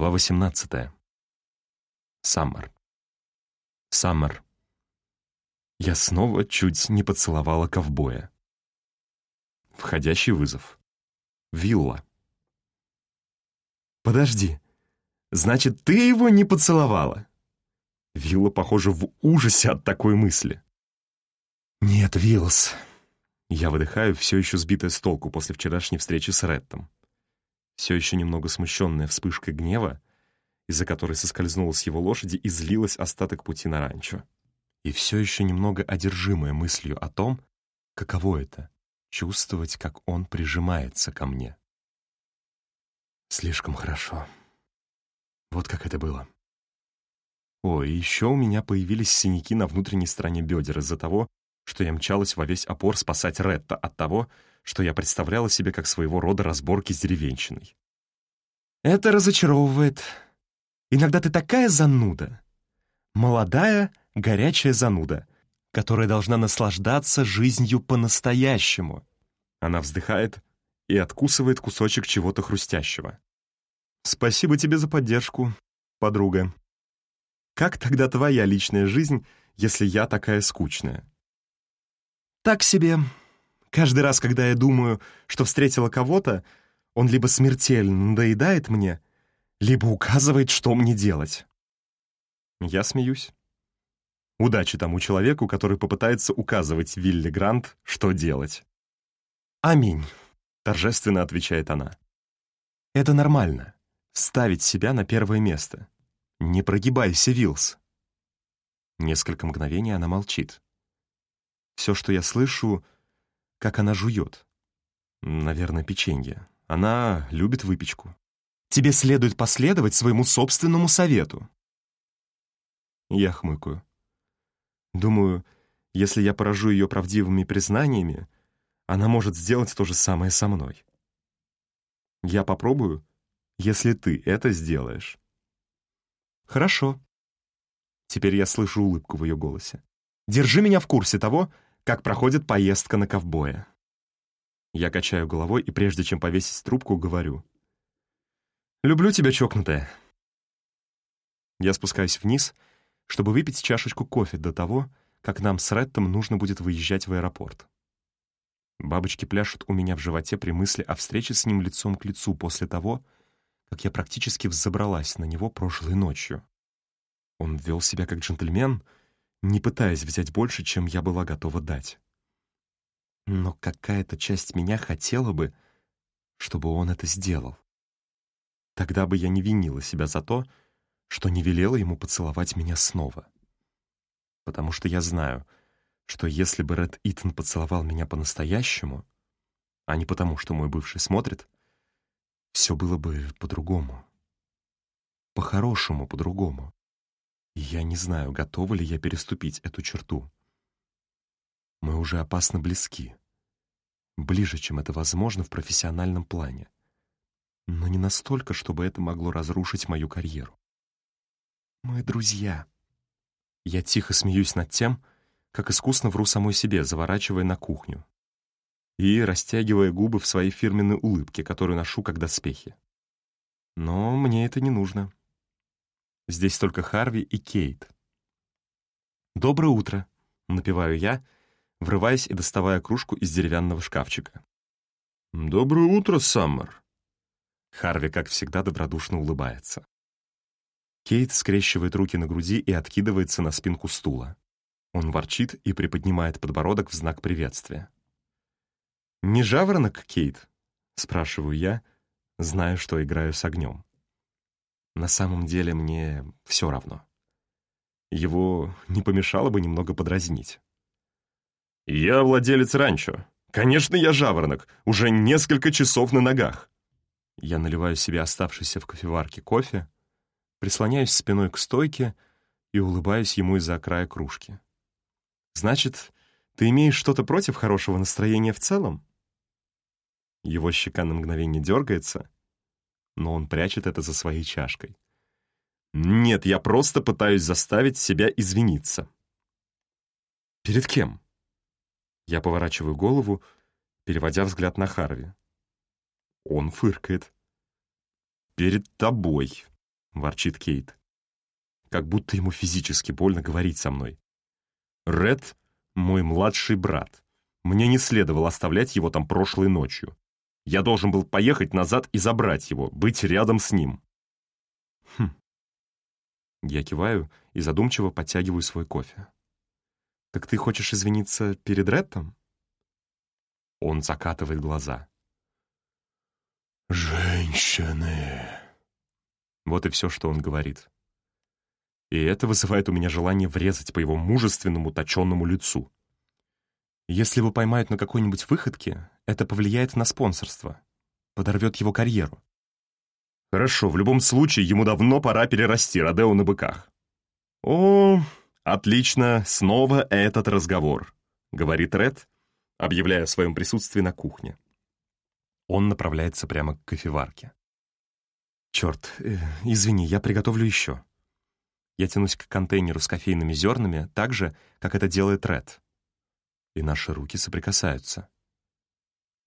Глава 18. Саммер. Саммер. Я снова чуть не поцеловала ковбоя. Входящий вызов. Вилла. «Подожди, значит, ты его не поцеловала?» Вилла, похоже, в ужасе от такой мысли. «Нет, Виллс». Я выдыхаю, все еще сбитая с толку после вчерашней встречи с Реттом все еще немного смущенная вспышкой гнева, из-за которой соскользнула с его лошади и злилась остаток пути на ранчо. И все еще немного одержимая мыслью о том, каково это — чувствовать, как он прижимается ко мне. Слишком хорошо. Вот как это было. О, и еще у меня появились синяки на внутренней стороне бедер из-за того, что я мчалась во весь опор спасать Ретта от того, что я представляла себе как своего рода разборки с деревенщиной. «Это разочаровывает. Иногда ты такая зануда. Молодая, горячая зануда, которая должна наслаждаться жизнью по-настоящему». Она вздыхает и откусывает кусочек чего-то хрустящего. «Спасибо тебе за поддержку, подруга. Как тогда твоя личная жизнь, если я такая скучная?» «Так себе», Каждый раз, когда я думаю, что встретила кого-то, он либо смертельно надоедает мне, либо указывает, что мне делать. Я смеюсь. Удачи тому человеку, который попытается указывать Вилли Грант, что делать. «Аминь», — торжественно отвечает она. «Это нормально. Ставить себя на первое место. Не прогибайся, Вилс». Несколько мгновений она молчит. Все, что я слышу, как она жует. Наверное, печенье. Она любит выпечку. Тебе следует последовать своему собственному совету. Я хмыкаю. Думаю, если я поражу ее правдивыми признаниями, она может сделать то же самое со мной. Я попробую, если ты это сделаешь. Хорошо. Теперь я слышу улыбку в ее голосе. Держи меня в курсе того, как проходит поездка на ковбоя. Я качаю головой и прежде чем повесить трубку, говорю. «Люблю тебя, чокнутая». Я спускаюсь вниз, чтобы выпить чашечку кофе до того, как нам с Реттом нужно будет выезжать в аэропорт. Бабочки пляшут у меня в животе при мысли о встрече с ним лицом к лицу после того, как я практически взобралась на него прошлой ночью. Он вел себя как джентльмен — не пытаясь взять больше, чем я была готова дать. Но какая-то часть меня хотела бы, чтобы он это сделал. Тогда бы я не винила себя за то, что не велела ему поцеловать меня снова. Потому что я знаю, что если бы Ред Итан поцеловал меня по-настоящему, а не потому, что мой бывший смотрит, все было бы по-другому. По-хорошему по-другому я не знаю, готова ли я переступить эту черту. Мы уже опасно близки. Ближе, чем это возможно в профессиональном плане. Но не настолько, чтобы это могло разрушить мою карьеру. Мы друзья. Я тихо смеюсь над тем, как искусно вру самой себе, заворачивая на кухню и растягивая губы в своей фирменной улыбке, которую ношу как доспехи. Но мне это не нужно. Здесь только Харви и Кейт. «Доброе утро», — напеваю я, врываясь и доставая кружку из деревянного шкафчика. «Доброе утро, Саммер». Харви, как всегда, добродушно улыбается. Кейт скрещивает руки на груди и откидывается на спинку стула. Он ворчит и приподнимает подбородок в знак приветствия. «Не жаворонок, Кейт?» — спрашиваю я, зная, что играю с огнем. На самом деле мне все равно. Его не помешало бы немного подразнить. «Я владелец ранчо. Конечно, я жаворонок. Уже несколько часов на ногах». Я наливаю себе оставшийся в кофеварке кофе, прислоняюсь спиной к стойке и улыбаюсь ему из-за края кружки. «Значит, ты имеешь что-то против хорошего настроения в целом?» Его щека на мгновение дергается — но он прячет это за своей чашкой. «Нет, я просто пытаюсь заставить себя извиниться». «Перед кем?» Я поворачиваю голову, переводя взгляд на Харви. Он фыркает. «Перед тобой», — ворчит Кейт. Как будто ему физически больно говорить со мной. «Ред — мой младший брат. Мне не следовало оставлять его там прошлой ночью. Я должен был поехать назад и забрать его, быть рядом с ним». «Хм». Я киваю и задумчиво подтягиваю свой кофе. «Так ты хочешь извиниться перед Реттом?» Он закатывает глаза. «Женщины!» Вот и все, что он говорит. И это вызывает у меня желание врезать по его мужественному, точенному лицу. Если его поймают на какой-нибудь выходке, это повлияет на спонсорство, подорвет его карьеру. Хорошо, в любом случае, ему давно пора перерасти Родео на быках. «О, отлично, снова этот разговор», — говорит Ред, объявляя о своем присутствии на кухне. Он направляется прямо к кофеварке. «Черт, э, извини, я приготовлю еще». Я тянусь к контейнеру с кофейными зернами так же, как это делает Ред. И наши руки соприкасаются.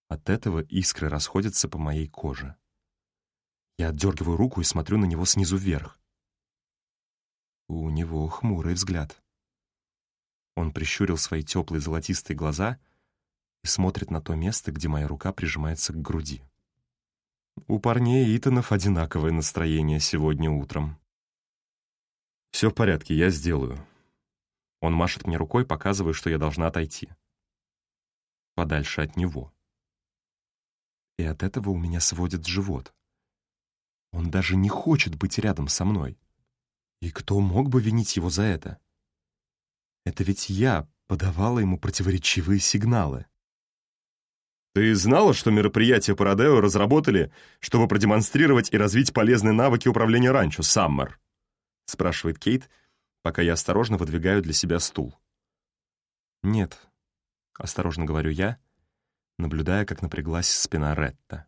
От этого искры расходятся по моей коже. Я отдергиваю руку и смотрю на него снизу вверх. У него хмурый взгляд. Он прищурил свои теплые золотистые глаза и смотрит на то место, где моя рука прижимается к груди. У парней Итанов одинаковое настроение сегодня утром. «Все в порядке, я сделаю». Он машет мне рукой, показывая, что я должна отойти. Подальше от него. И от этого у меня сводит живот. Он даже не хочет быть рядом со мной. И кто мог бы винить его за это? Это ведь я подавала ему противоречивые сигналы. Ты знала, что мероприятие по разработали, чтобы продемонстрировать и развить полезные навыки управления ранчо, Саммер?» — спрашивает Кейт, пока я осторожно выдвигаю для себя стул. «Нет», — осторожно говорю я, наблюдая, как напряглась спина Ретта.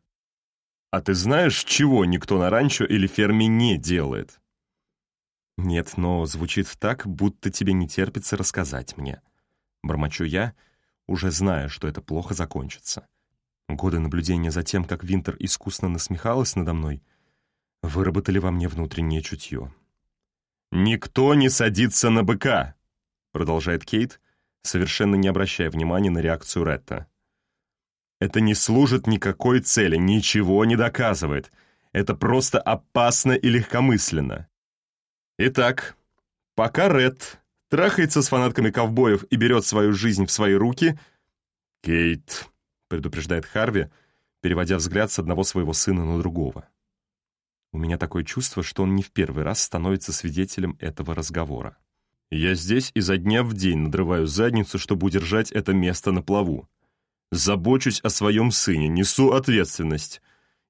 «А ты знаешь, чего никто на ранчо или ферме не делает?» «Нет, но звучит так, будто тебе не терпится рассказать мне». Бормочу я, уже зная, что это плохо закончится. Годы наблюдения за тем, как Винтер искусно насмехалась надо мной, выработали во мне внутреннее чутье. «Никто не садится на быка!» — продолжает Кейт, совершенно не обращая внимания на реакцию Ретта. «Это не служит никакой цели, ничего не доказывает. Это просто опасно и легкомысленно. Итак, пока Ред трахается с фанатками ковбоев и берет свою жизнь в свои руки, Кейт предупреждает Харви, переводя взгляд с одного своего сына на другого. У меня такое чувство, что он не в первый раз становится свидетелем этого разговора. Я здесь изо дня в день надрываю задницу, чтобы удержать это место на плаву. Забочусь о своем сыне, несу ответственность.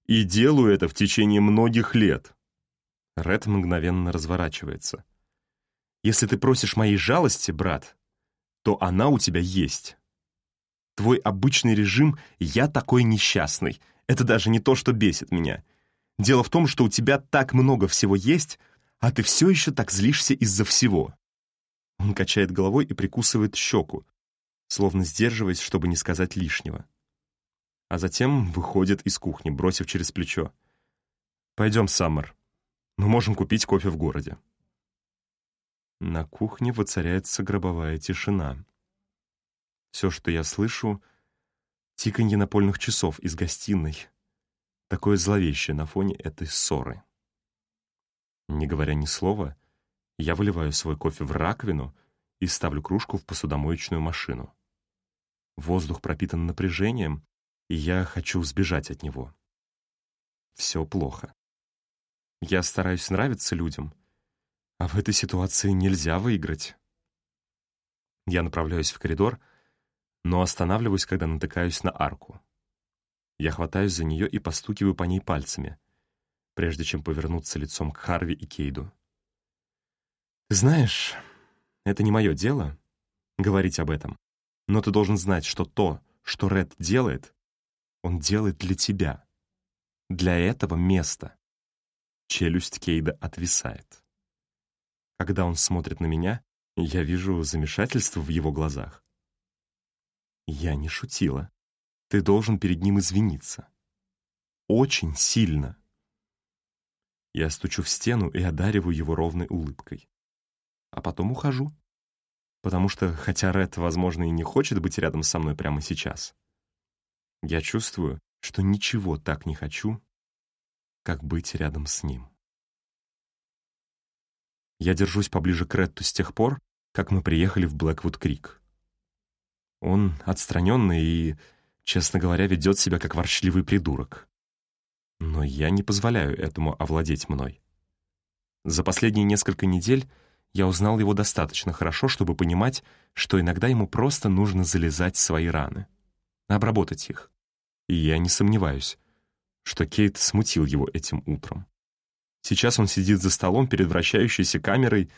И делаю это в течение многих лет. Ред мгновенно разворачивается. «Если ты просишь моей жалости, брат, то она у тебя есть. Твой обычный режим «я такой несчастный». Это даже не то, что бесит меня. Дело в том, что у тебя так много всего есть, а ты все еще так злишься из-за всего. Он качает головой и прикусывает щеку, словно сдерживаясь, чтобы не сказать лишнего. А затем выходит из кухни, бросив через плечо. «Пойдем, Саммер. Мы можем купить кофе в городе». На кухне воцаряется гробовая тишина. Все, что я слышу — тиканье напольных часов из гостиной, такое зловещее на фоне этой ссоры. Не говоря ни слова, я выливаю свой кофе в раковину и ставлю кружку в посудомоечную машину. Воздух пропитан напряжением, и я хочу сбежать от него. Все плохо. Я стараюсь нравиться людям, а в этой ситуации нельзя выиграть. Я направляюсь в коридор — но останавливаюсь, когда натыкаюсь на арку. Я хватаюсь за нее и постукиваю по ней пальцами, прежде чем повернуться лицом к Харви и Кейду. «Знаешь, это не мое дело говорить об этом, но ты должен знать, что то, что Ред делает, он делает для тебя, для этого места». Челюсть Кейда отвисает. Когда он смотрит на меня, я вижу замешательство в его глазах. Я не шутила. Ты должен перед ним извиниться. Очень сильно. Я стучу в стену и одариваю его ровной улыбкой. А потом ухожу. Потому что, хотя Ред, возможно, и не хочет быть рядом со мной прямо сейчас, я чувствую, что ничего так не хочу, как быть рядом с ним. Я держусь поближе к Ретту с тех пор, как мы приехали в Блэквуд-Крик. Он отстраненный и, честно говоря, ведет себя как ворчливый придурок. Но я не позволяю этому овладеть мной. За последние несколько недель я узнал его достаточно хорошо, чтобы понимать, что иногда ему просто нужно залезать в свои раны, обработать их. И я не сомневаюсь, что Кейт смутил его этим утром. Сейчас он сидит за столом перед вращающейся камерой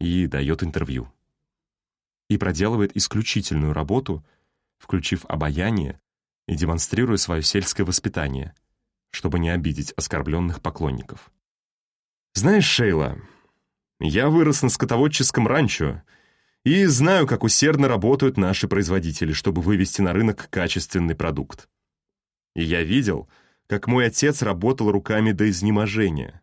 и дает интервью. И проделывает исключительную работу, включив обаяние и демонстрируя свое сельское воспитание, чтобы не обидеть оскорбленных поклонников. «Знаешь, Шейла, я вырос на скотоводческом ранчо и знаю, как усердно работают наши производители, чтобы вывести на рынок качественный продукт. И я видел, как мой отец работал руками до изнеможения.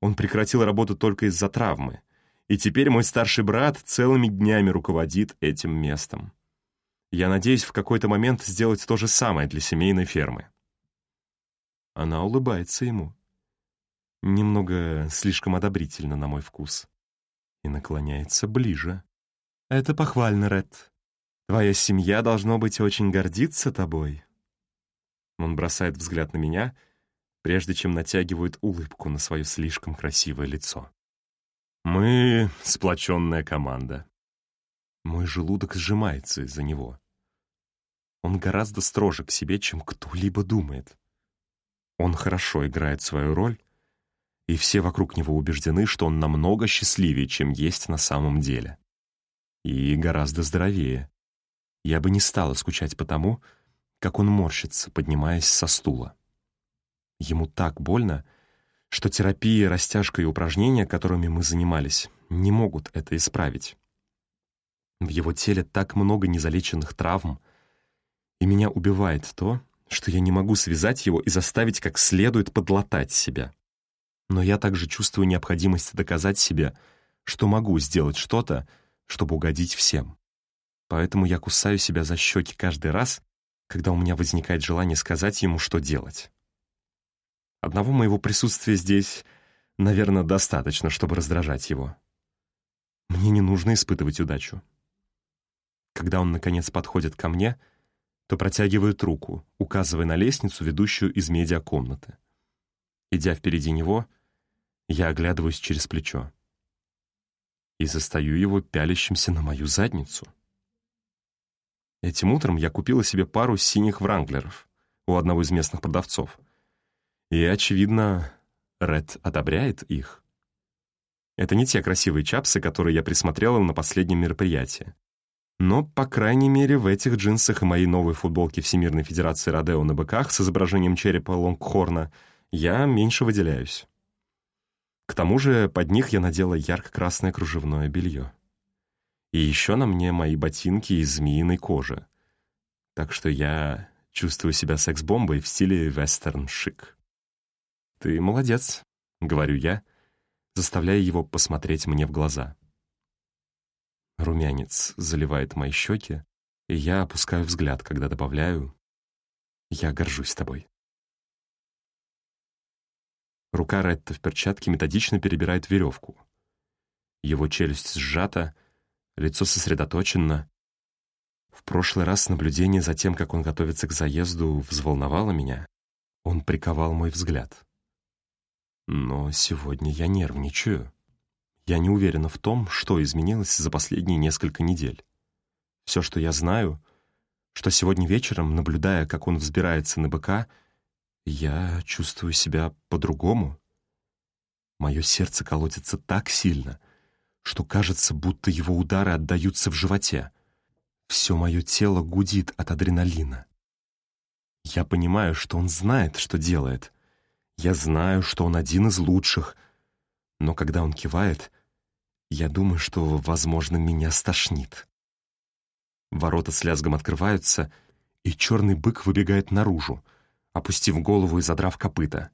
Он прекратил работу только из-за травмы, и теперь мой старший брат целыми днями руководит этим местом. Я надеюсь в какой-то момент сделать то же самое для семейной фермы. Она улыбается ему. Немного слишком одобрительно на мой вкус. И наклоняется ближе. «Это похвально, Ред. Твоя семья, должно быть, очень гордиться тобой». Он бросает взгляд на меня, прежде чем натягивает улыбку на свое слишком красивое лицо. «Мы — сплоченная команда». Мой желудок сжимается из-за него. Он гораздо строже к себе, чем кто-либо думает. Он хорошо играет свою роль, и все вокруг него убеждены, что он намного счастливее, чем есть на самом деле. И гораздо здоровее. Я бы не стала скучать по тому, как он морщится, поднимаясь со стула. Ему так больно, что терапия, растяжка и упражнения, которыми мы занимались, не могут это исправить. В его теле так много незалеченных травм, и меня убивает то, что я не могу связать его и заставить как следует подлатать себя. Но я также чувствую необходимость доказать себе, что могу сделать что-то, чтобы угодить всем. Поэтому я кусаю себя за щеки каждый раз, когда у меня возникает желание сказать ему, что делать. Одного моего присутствия здесь, наверное, достаточно, чтобы раздражать его. Мне не нужно испытывать удачу. Когда он, наконец, подходит ко мне — то протягивает руку, указывая на лестницу, ведущую из медиакомнаты. Идя впереди него, я оглядываюсь через плечо и застаю его пялящимся на мою задницу. Этим утром я купила себе пару синих вранглеров у одного из местных продавцов. И, очевидно, Ред одобряет их. Это не те красивые чапсы, которые я присмотрела на последнем мероприятии. Но, по крайней мере, в этих джинсах и моей новой футболке Всемирной Федерации Родео на быках с изображением черепа Лонгхорна я меньше выделяюсь. К тому же под них я надела ярко-красное кружевное белье. И еще на мне мои ботинки из змеиной кожи. Так что я чувствую себя секс-бомбой в стиле вестерн-шик. «Ты молодец», — говорю я, заставляя его посмотреть мне в глаза. Румянец заливает мои щеки, и я опускаю взгляд, когда добавляю «Я горжусь тобой». Рука Ретта в перчатке методично перебирает веревку. Его челюсть сжата, лицо сосредоточено. В прошлый раз наблюдение за тем, как он готовится к заезду, взволновало меня. Он приковал мой взгляд. Но сегодня я нервничаю. Я не уверена в том, что изменилось за последние несколько недель. Все, что я знаю, что сегодня вечером, наблюдая, как он взбирается на быка, я чувствую себя по-другому. Мое сердце колотится так сильно, что кажется, будто его удары отдаются в животе. Все мое тело гудит от адреналина. Я понимаю, что он знает, что делает. Я знаю, что он один из лучших. Но когда он кивает, я думаю, что, возможно, меня стошнит. Ворота с лязгом открываются, и черный бык выбегает наружу, опустив голову и задрав копыта.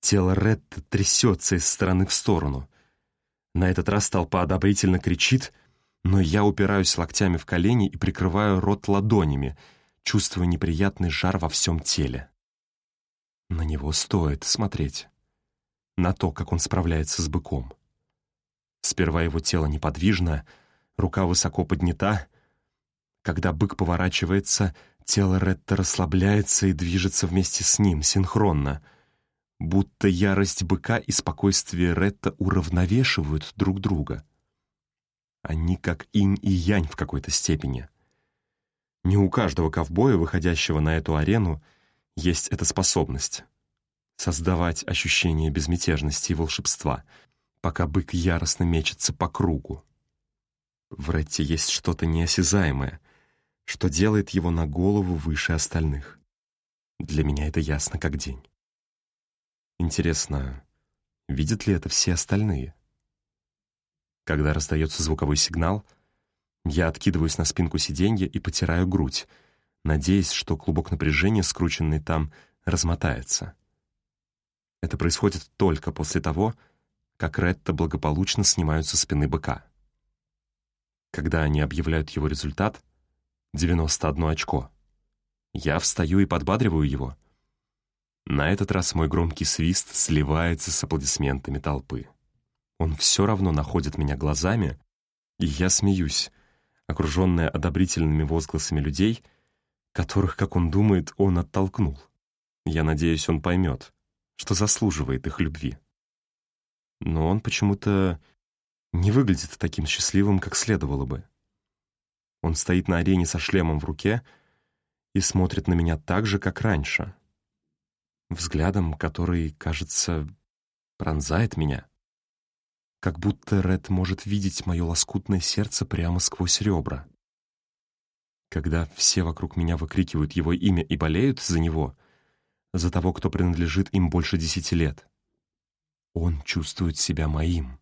Тело Ретта трясется из стороны в сторону. На этот раз толпа одобрительно кричит, но я упираюсь локтями в колени и прикрываю рот ладонями, чувствуя неприятный жар во всем теле. На него стоит смотреть. На то, как он справляется с быком. Сперва его тело неподвижно, рука высоко поднята. Когда бык поворачивается, тело Ретта расслабляется и движется вместе с ним, синхронно — будто ярость быка и спокойствие Ретта уравновешивают друг друга. Они как инь и янь в какой-то степени. Не у каждого ковбоя, выходящего на эту арену, есть эта способность — создавать ощущение безмятежности и волшебства, пока бык яростно мечется по кругу. В Ретте есть что-то неосязаемое, что делает его на голову выше остальных. Для меня это ясно как день. Интересно, видят ли это все остальные? Когда раздается звуковой сигнал, я откидываюсь на спинку сиденья и потираю грудь, надеясь, что клубок напряжения, скрученный там, размотается. Это происходит только после того, как Ретта благополучно снимают со спины быка. Когда они объявляют его результат — 91 очко. Я встаю и подбадриваю его — на этот раз мой громкий свист сливается с аплодисментами толпы. Он все равно находит меня глазами, и я смеюсь, окруженная одобрительными возгласами людей, которых, как он думает, он оттолкнул. Я надеюсь, он поймет, что заслуживает их любви. Но он почему-то не выглядит таким счастливым, как следовало бы. Он стоит на арене со шлемом в руке и смотрит на меня так же, как раньше — взглядом, который, кажется, пронзает меня. Как будто Ред может видеть мое лоскутное сердце прямо сквозь ребра. Когда все вокруг меня выкрикивают его имя и болеют за него, за того, кто принадлежит им больше десяти лет, он чувствует себя моим,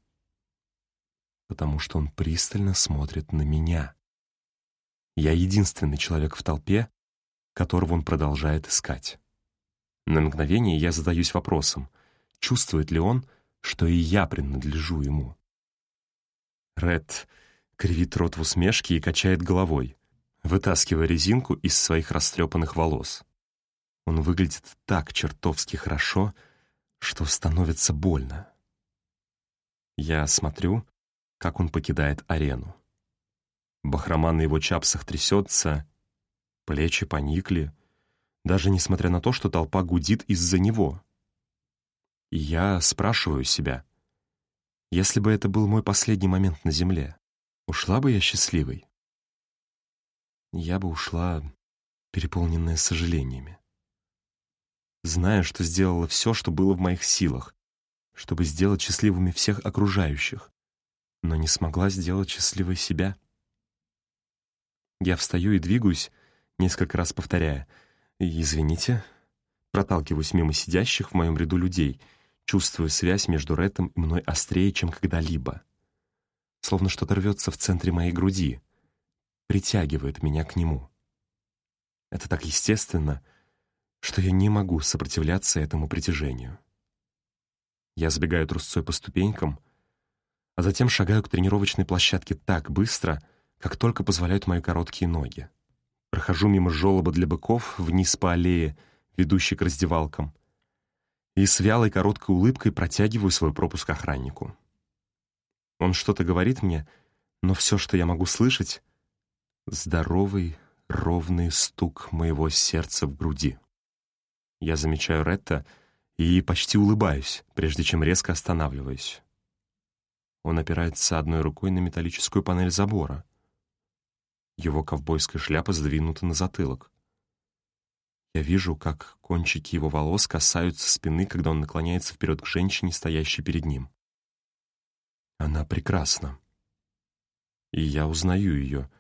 потому что он пристально смотрит на меня. Я единственный человек в толпе, которого он продолжает искать. На мгновение я задаюсь вопросом, чувствует ли он, что и я принадлежу ему. Ред кривит рот в усмешке и качает головой, вытаскивая резинку из своих растрепанных волос. Он выглядит так чертовски хорошо, что становится больно. Я смотрю, как он покидает арену. Бахрома на его чапсах трясется, плечи поникли, даже несмотря на то, что толпа гудит из-за него. И я спрашиваю себя, если бы это был мой последний момент на земле, ушла бы я счастливой? Я бы ушла, переполненная сожалениями. Зная, что сделала все, что было в моих силах, чтобы сделать счастливыми всех окружающих, но не смогла сделать счастливой себя. Я встаю и двигаюсь, несколько раз повторяя — «Извините». Проталкиваюсь мимо сидящих в моем ряду людей, чувствуя связь между Рэтом и мной острее, чем когда-либо. Словно что-то рвется в центре моей груди, притягивает меня к нему. Это так естественно, что я не могу сопротивляться этому притяжению. Я сбегаю трусцой по ступенькам, а затем шагаю к тренировочной площадке так быстро, как только позволяют мои короткие ноги. Прохожу мимо жёлоба для быков вниз по аллее, ведущей к раздевалкам, и с вялой короткой улыбкой протягиваю свой пропуск охраннику. Он что-то говорит мне, но все, что я могу слышать — здоровый, ровный стук моего сердца в груди. Я замечаю Ретта и почти улыбаюсь, прежде чем резко останавливаюсь. Он опирается одной рукой на металлическую панель забора — его ковбойская шляпа сдвинута на затылок. Я вижу, как кончики его волос касаются спины, когда он наклоняется вперед к женщине, стоящей перед ним. Она прекрасна. И я узнаю ее,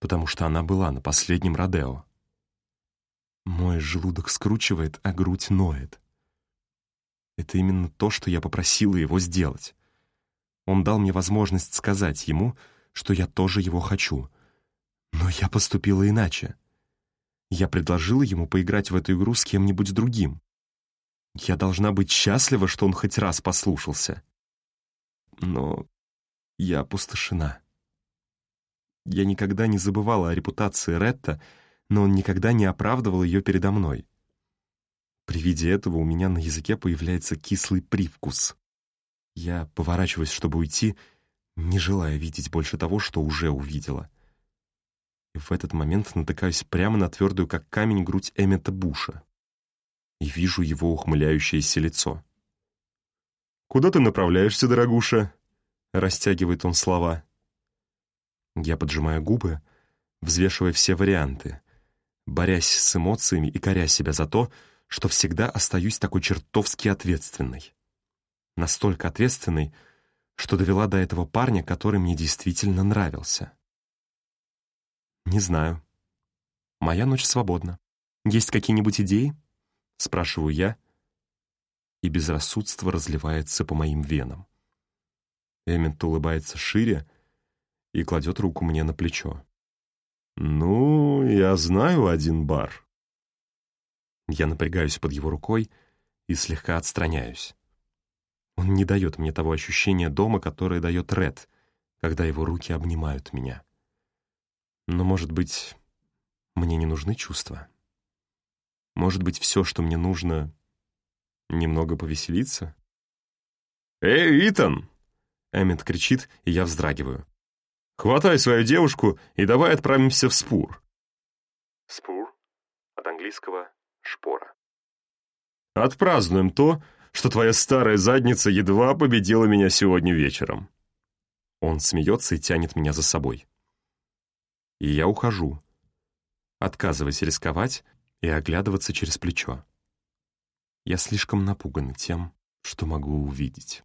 потому что она была на последнем Родео. Мой желудок скручивает, а грудь ноет. Это именно то, что я попросила его сделать. Он дал мне возможность сказать ему, что я тоже его хочу, но я поступила иначе. Я предложила ему поиграть в эту игру с кем-нибудь другим. Я должна быть счастлива, что он хоть раз послушался. Но я опустошена. Я никогда не забывала о репутации Ретта, но он никогда не оправдывал ее передо мной. При виде этого у меня на языке появляется кислый привкус. Я поворачиваюсь, чтобы уйти, не желая видеть больше того, что уже увидела. И в этот момент натыкаюсь прямо на твердую, как камень, грудь Эммета Буша и вижу его ухмыляющееся лицо. «Куда ты направляешься, дорогуша?» — растягивает он слова. Я поджимаю губы, взвешивая все варианты, борясь с эмоциями и коря себя за то, что всегда остаюсь такой чертовски ответственной. Настолько ответственной, что довела до этого парня, который мне действительно нравился. Не знаю. Моя ночь свободна. Есть какие-нибудь идеи? Спрашиваю я, и безрассудство разливается по моим венам. Эммет улыбается шире и кладет руку мне на плечо. «Ну, я знаю один бар». Я напрягаюсь под его рукой и слегка отстраняюсь. Он не дает мне того ощущения дома, которое дает Ред, когда его руки обнимают меня. Но, может быть, мне не нужны чувства? Может быть, все, что мне нужно, немного повеселиться? «Эй, Итан!» Эммет кричит, и я вздрагиваю. «Хватай свою девушку и давай отправимся в Спур». Спур, от английского «шпора». «Отпразднуем то, что твоя старая задница едва победила меня сегодня вечером». Он смеется и тянет меня за собой. И я ухожу, отказываясь рисковать и оглядываться через плечо. Я слишком напуган тем, что могу увидеть.